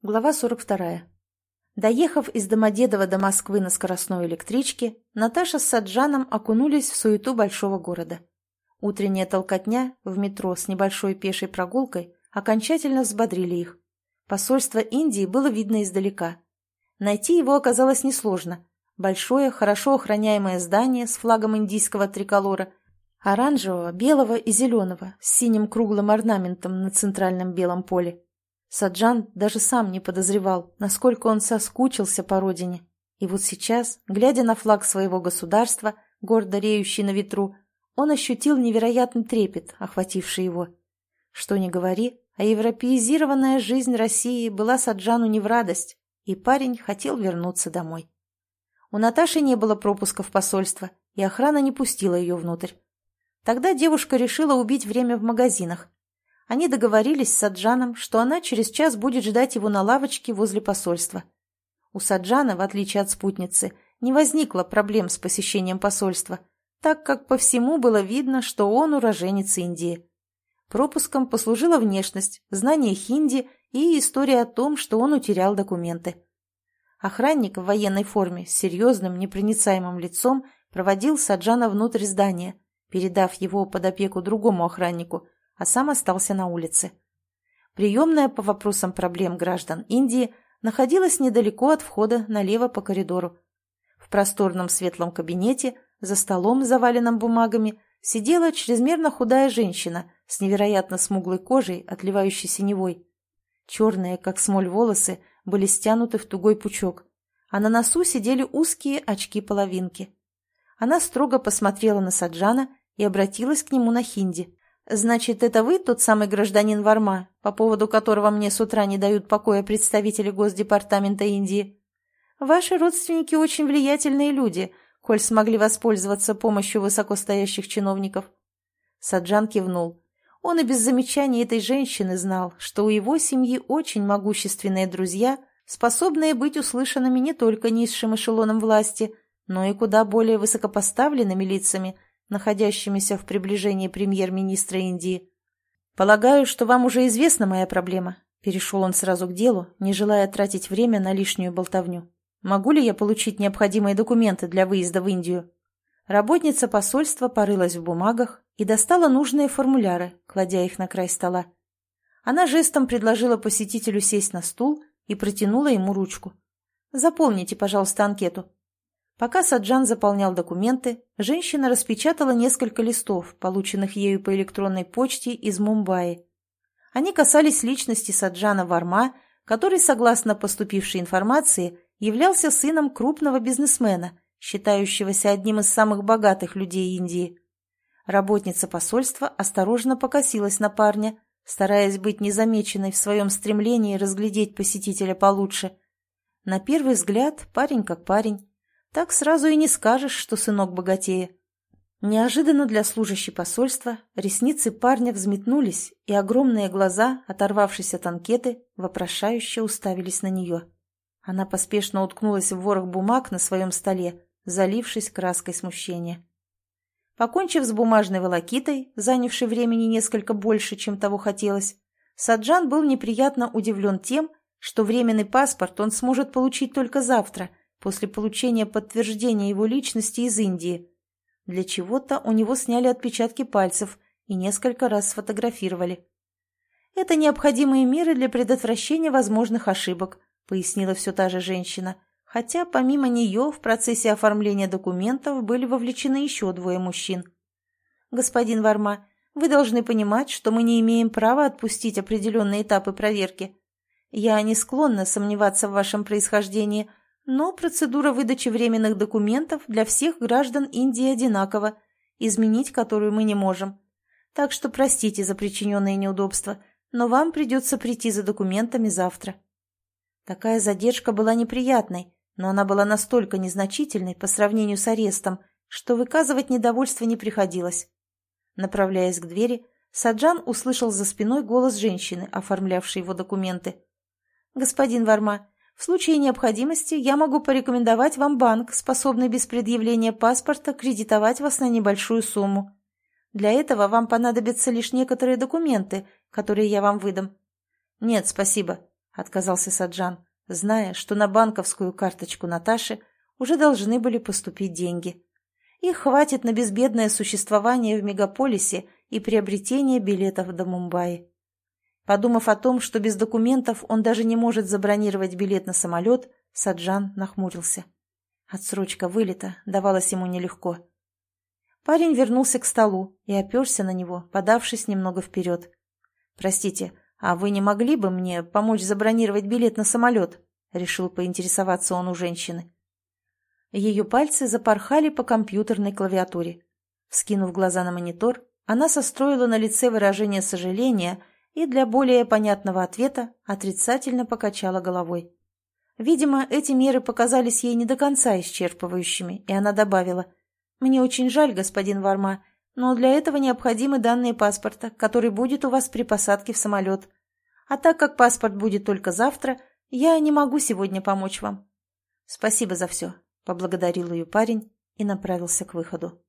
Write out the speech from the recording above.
Глава 42. Доехав из Домодедова до Москвы на скоростной электричке, Наташа с Саджаном окунулись в суету большого города. Утренняя толкотня в метро с небольшой пешей прогулкой окончательно взбодрили их. Посольство Индии было видно издалека. Найти его оказалось несложно. Большое, хорошо охраняемое здание с флагом индийского триколора, оранжевого, белого и зеленого, с синим круглым орнаментом на центральном белом поле. Саджан даже сам не подозревал, насколько он соскучился по родине. И вот сейчас, глядя на флаг своего государства, гордо реющий на ветру, он ощутил невероятный трепет, охвативший его. Что ни говори, а европеизированная жизнь России была Саджану не в радость, и парень хотел вернуться домой. У Наташи не было пропуска в посольство, и охрана не пустила ее внутрь. Тогда девушка решила убить время в магазинах, они договорились с Саджаном, что она через час будет ждать его на лавочке возле посольства. У Саджана, в отличие от спутницы, не возникло проблем с посещением посольства, так как по всему было видно, что он уроженец Индии. Пропуском послужила внешность, знание хинди и история о том, что он утерял документы. Охранник в военной форме с серьезным непроницаемым лицом проводил Саджана внутрь здания, передав его под опеку другому охраннику – а сам остался на улице. Приемная по вопросам проблем граждан Индии находилась недалеко от входа налево по коридору. В просторном светлом кабинете, за столом, заваленным бумагами, сидела чрезмерно худая женщина с невероятно смуглой кожей, отливающей синевой. Черные, как смоль, волосы были стянуты в тугой пучок, а на носу сидели узкие очки-половинки. Она строго посмотрела на Саджана и обратилась к нему на хинди. «Значит, это вы тот самый гражданин Варма, по поводу которого мне с утра не дают покоя представители Госдепартамента Индии? Ваши родственники очень влиятельные люди, коль смогли воспользоваться помощью высокостоящих чиновников». Саджан кивнул. Он и без замечаний этой женщины знал, что у его семьи очень могущественные друзья, способные быть услышанными не только низшим эшелоном власти, но и куда более высокопоставленными лицами – находящимися в приближении премьер-министра Индии. «Полагаю, что вам уже известна моя проблема», — перешел он сразу к делу, не желая тратить время на лишнюю болтовню. «Могу ли я получить необходимые документы для выезда в Индию?» Работница посольства порылась в бумагах и достала нужные формуляры, кладя их на край стола. Она жестом предложила посетителю сесть на стул и протянула ему ручку. «Заполните, пожалуйста, анкету». Пока Саджан заполнял документы, женщина распечатала несколько листов, полученных ею по электронной почте из Мумбаи. Они касались личности Саджана Варма, который, согласно поступившей информации, являлся сыном крупного бизнесмена, считающегося одним из самых богатых людей Индии. Работница посольства осторожно покосилась на парня, стараясь быть незамеченной в своем стремлении разглядеть посетителя получше. На первый взгляд парень как парень, так сразу и не скажешь, что сынок богатее. Неожиданно для служащей посольства ресницы парня взметнулись, и огромные глаза, оторвавшись от анкеты, вопрошающе уставились на нее. Она поспешно уткнулась в ворох бумаг на своем столе, залившись краской смущения. Покончив с бумажной волокитой, занявшей времени несколько больше, чем того хотелось, Саджан был неприятно удивлен тем, что временный паспорт он сможет получить только завтра, после получения подтверждения его личности из Индии. Для чего-то у него сняли отпечатки пальцев и несколько раз сфотографировали. «Это необходимые меры для предотвращения возможных ошибок», пояснила все та же женщина, хотя помимо нее в процессе оформления документов были вовлечены еще двое мужчин. «Господин Варма, вы должны понимать, что мы не имеем права отпустить определенные этапы проверки. Я не склонна сомневаться в вашем происхождении, но процедура выдачи временных документов для всех граждан Индии одинакова, изменить которую мы не можем. Так что простите за причиненные неудобства, но вам придется прийти за документами завтра. Такая задержка была неприятной, но она была настолько незначительной по сравнению с арестом, что выказывать недовольство не приходилось. Направляясь к двери, Саджан услышал за спиной голос женщины, оформлявшей его документы. «Господин Варма, в случае необходимости я могу порекомендовать вам банк, способный без предъявления паспорта кредитовать вас на небольшую сумму. Для этого вам понадобятся лишь некоторые документы, которые я вам выдам. Нет, спасибо, отказался Саджан, зная, что на банковскую карточку Наташи уже должны были поступить деньги. Их хватит на безбедное существование в мегаполисе и приобретение билетов до Мумбаи. Подумав о том, что без документов он даже не может забронировать билет на самолет, Саджан нахмурился. Отсрочка вылета давалась ему нелегко. Парень вернулся к столу и оперся на него, подавшись немного вперед. «Простите, а вы не могли бы мне помочь забронировать билет на самолет?» — решил поинтересоваться он у женщины. Ее пальцы запорхали по компьютерной клавиатуре. Вскинув глаза на монитор, она состроила на лице выражение сожаления и для более понятного ответа отрицательно покачала головой. Видимо, эти меры показались ей не до конца исчерпывающими, и она добавила, «Мне очень жаль, господин Варма, но для этого необходимы данные паспорта, который будет у вас при посадке в самолет. А так как паспорт будет только завтра, я не могу сегодня помочь вам». «Спасибо за все», — поблагодарил ее парень и направился к выходу.